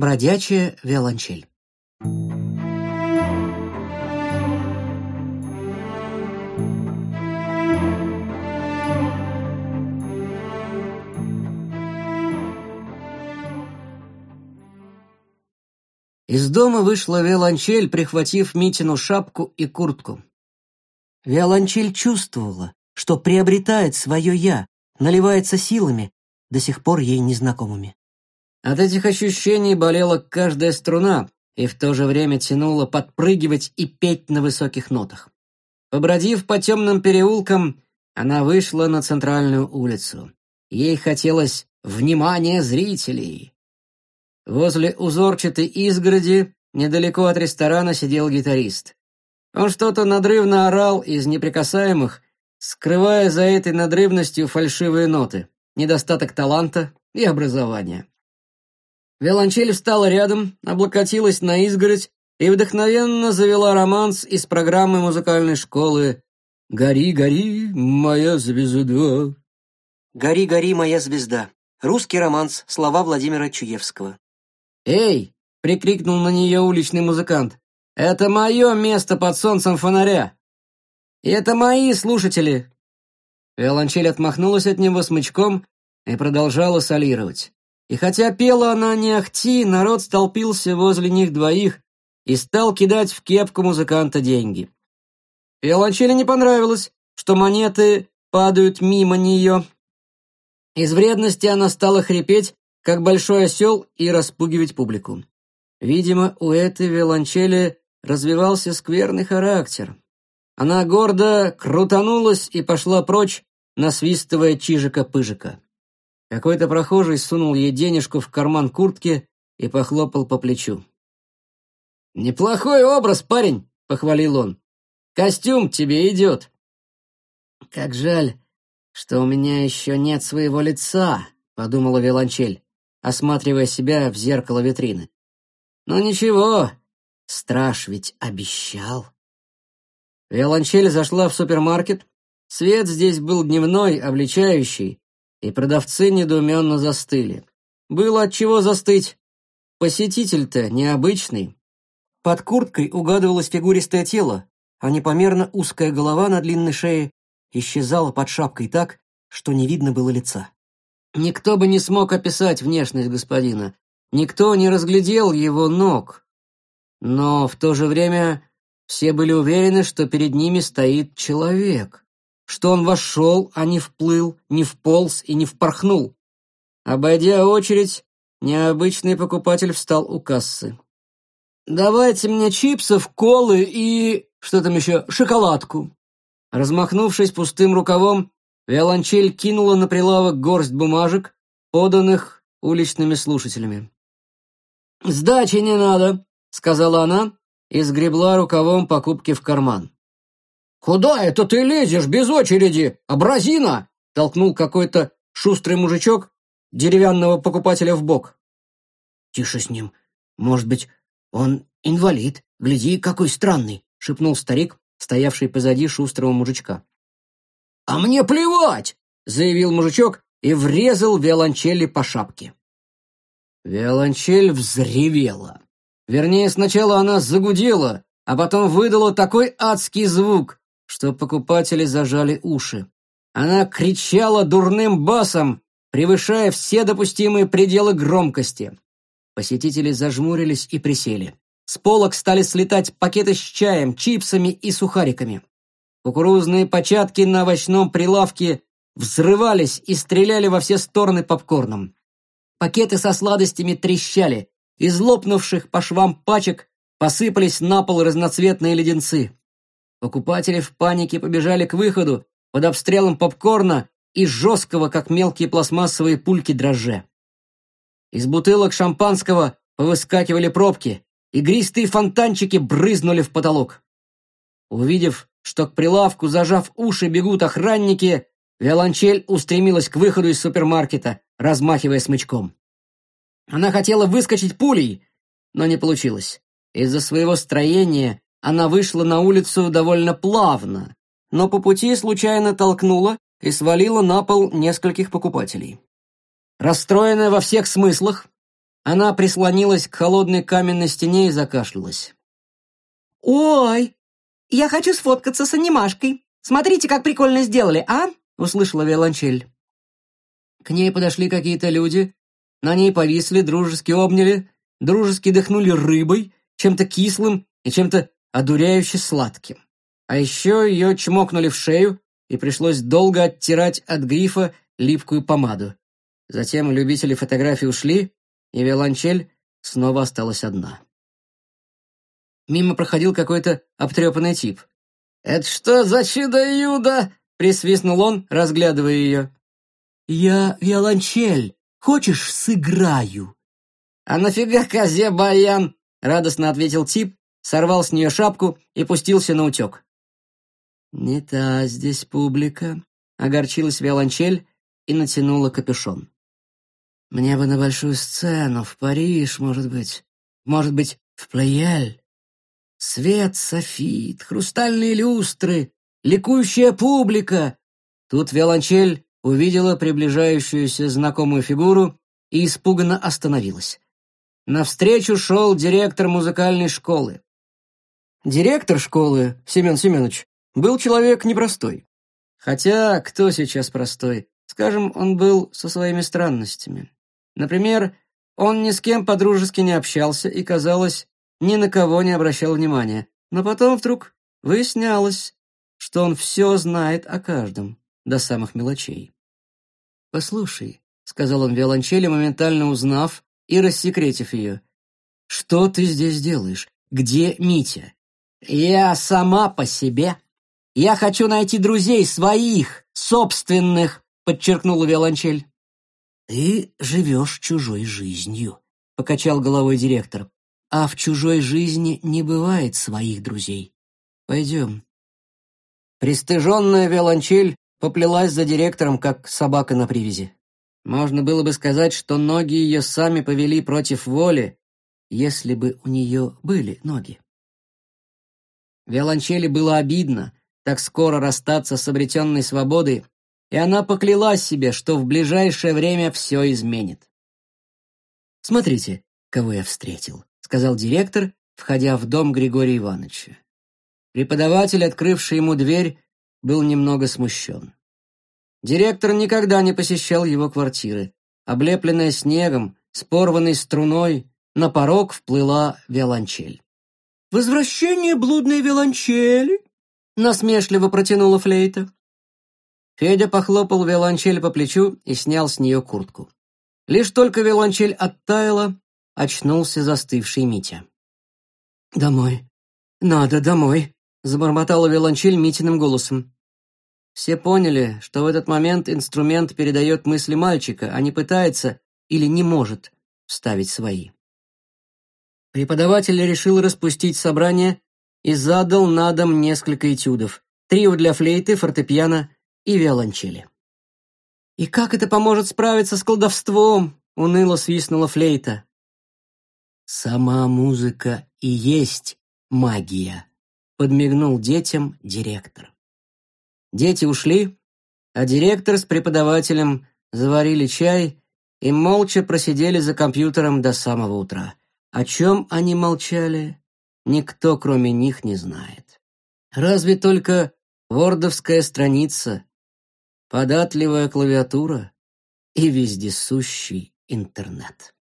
бродячая виолончель. Из дома вышла виолончель, прихватив Митину шапку и куртку. Виолончель чувствовала, что приобретает свое «я», наливается силами, до сих пор ей незнакомыми. От этих ощущений болела каждая струна и в то же время тянула подпрыгивать и петь на высоких нотах. Побродив по темным переулкам, она вышла на центральную улицу. Ей хотелось внимания зрителей. Возле узорчатой изгороди, недалеко от ресторана, сидел гитарист. Он что-то надрывно орал из неприкасаемых, скрывая за этой надрывностью фальшивые ноты, недостаток таланта и образования. Виолончель встала рядом, облокотилась на изгородь и вдохновенно завела романс из программы музыкальной школы «Гори, гори, моя звезда». «Гори, гори, моя звезда». Русский романс, слова Владимира Чуевского. «Эй!» — прикрикнул на нее уличный музыкант. «Это мое место под солнцем фонаря! И это мои слушатели!» Виолончель отмахнулась от него смычком и продолжала солировать. И хотя пела она не ахти, народ столпился возле них двоих и стал кидать в кепку музыканта деньги. Виолончели не понравилось, что монеты падают мимо нее. Из вредности она стала хрипеть, как большой осел, и распугивать публику. Видимо, у этой виолончели развивался скверный характер. Она гордо крутанулась и пошла прочь, насвистывая чижика-пыжика. Какой-то прохожий сунул ей денежку в карман куртки и похлопал по плечу. «Неплохой образ, парень!» — похвалил он. «Костюм тебе идет!» «Как жаль, что у меня еще нет своего лица!» — подумала Виолончель, осматривая себя в зеркало витрины. «Ну ничего, страж ведь обещал!» Виолончель зашла в супермаркет. Свет здесь был дневной, обличающий, и продавцы недоуменно застыли. Было от чего застыть. Посетитель-то необычный. Под курткой угадывалось фигуристое тело, а непомерно узкая голова на длинной шее исчезала под шапкой так, что не видно было лица. Никто бы не смог описать внешность господина. Никто не разглядел его ног. Но в то же время все были уверены, что перед ними стоит человек что он вошел, а не вплыл, не вполз и не впорхнул. Обойдя очередь, необычный покупатель встал у кассы. «Давайте мне чипсов, колы и... что там еще, шоколадку». Размахнувшись пустым рукавом, виолончель кинула на прилавок горсть бумажек, поданных уличными слушателями. «Сдачи не надо», — сказала она и сгребла рукавом покупки в карман. «Куда это ты лезешь без очереди, абразина? толкнул какой-то шустрый мужичок деревянного покупателя в бок. «Тише с ним. Может быть, он инвалид. Гляди, какой странный!» шепнул старик, стоявший позади шустрого мужичка. «А мне плевать!» заявил мужичок и врезал виолончели по шапке. Виолончель взревела. Вернее, сначала она загудела, а потом выдала такой адский звук, что покупатели зажали уши. Она кричала дурным басом, превышая все допустимые пределы громкости. Посетители зажмурились и присели. С полок стали слетать пакеты с чаем, чипсами и сухариками. Кукурузные початки на овощном прилавке взрывались и стреляли во все стороны попкорном. Пакеты со сладостями трещали. Из лопнувших по швам пачек посыпались на пол разноцветные леденцы. Покупатели в панике побежали к выходу под обстрелом попкорна и жесткого, как мелкие пластмассовые пульки, дрожже. Из бутылок шампанского повыскакивали пробки, игристые фонтанчики брызнули в потолок. Увидев, что к прилавку, зажав уши, бегут охранники, виолончель устремилась к выходу из супермаркета, размахивая смычком. Она хотела выскочить пулей, но не получилось. Из-за своего строения она вышла на улицу довольно плавно, но по пути случайно толкнула и свалила на пол нескольких покупателей. Расстроенная во всех смыслах, она прислонилась к холодной каменной стене и закашлялась. «Ой, я хочу сфоткаться с анимашкой. Смотрите, как прикольно сделали, а?» — услышала виолончель. К ней подошли какие-то люди, на ней повисли, дружески обняли, дружески дыхнули рыбой, чем-то кислым и чем-то одуреюще сладким. А еще ее чмокнули в шею, и пришлось долго оттирать от грифа липкую помаду. Затем любители фотографий ушли, и виолончель снова осталась одна. Мимо проходил какой-то обтрепанный тип. «Это что за чудо-юдо?» — присвистнул он, разглядывая ее. «Я виолончель. Хочешь, сыграю?» «А нафига козе баян?» — радостно ответил тип сорвал с нее шапку и пустился на утек. «Не та здесь публика», — огорчилась виолончель и натянула капюшон. «Мне бы на большую сцену, в Париж, может быть, может быть, в Плеяль. Свет, софит, хрустальные люстры, ликующая публика!» Тут виолончель увидела приближающуюся знакомую фигуру и испуганно остановилась. Навстречу шел директор музыкальной школы. Директор школы, Семен Семенович, был человек непростой. Хотя кто сейчас простой? Скажем, он был со своими странностями. Например, он ни с кем по-дружески не общался и, казалось, ни на кого не обращал внимания. Но потом вдруг выяснялось, что он все знает о каждом, до самых мелочей. «Послушай», — сказал он виолончели, моментально узнав и рассекретив ее, — «что ты здесь делаешь? Где Митя? Я сама по себе. Я хочу найти друзей своих, собственных, подчеркнула Виолончель. Ты живешь чужой жизнью, покачал головой директор. А в чужой жизни не бывает своих друзей. Пойдем. Престыженная Виолончель поплелась за директором, как собака на привязи. Можно было бы сказать, что ноги ее сами повели против воли, если бы у нее были ноги. Виолончели было обидно, так скоро расстаться с обретенной свободой, и она поклялась себе, что в ближайшее время все изменит. «Смотрите, кого я встретил», — сказал директор, входя в дом Григория Ивановича. Преподаватель, открывший ему дверь, был немного смущен. Директор никогда не посещал его квартиры. Облепленная снегом, с порванной струной, на порог вплыла виолончель. «Возвращение блудной виолончели?» — насмешливо протянула флейта. Федя похлопал виолончель по плечу и снял с нее куртку. Лишь только виолончель оттаяла, очнулся застывший Митя. «Домой! Надо домой!» — забормотала виолончель Митиным голосом. Все поняли, что в этот момент инструмент передает мысли мальчика, а не пытается или не может вставить свои. Преподаватель решил распустить собрание и задал на дом несколько этюдов. Трио для флейты, фортепиано и виолончели. «И как это поможет справиться с колдовством?» — уныло свистнула флейта. «Сама музыка и есть магия», — подмигнул детям директор. Дети ушли, а директор с преподавателем заварили чай и молча просидели за компьютером до самого утра. О чем они молчали, никто кроме них не знает. Разве только вордовская страница, податливая клавиатура и вездесущий интернет.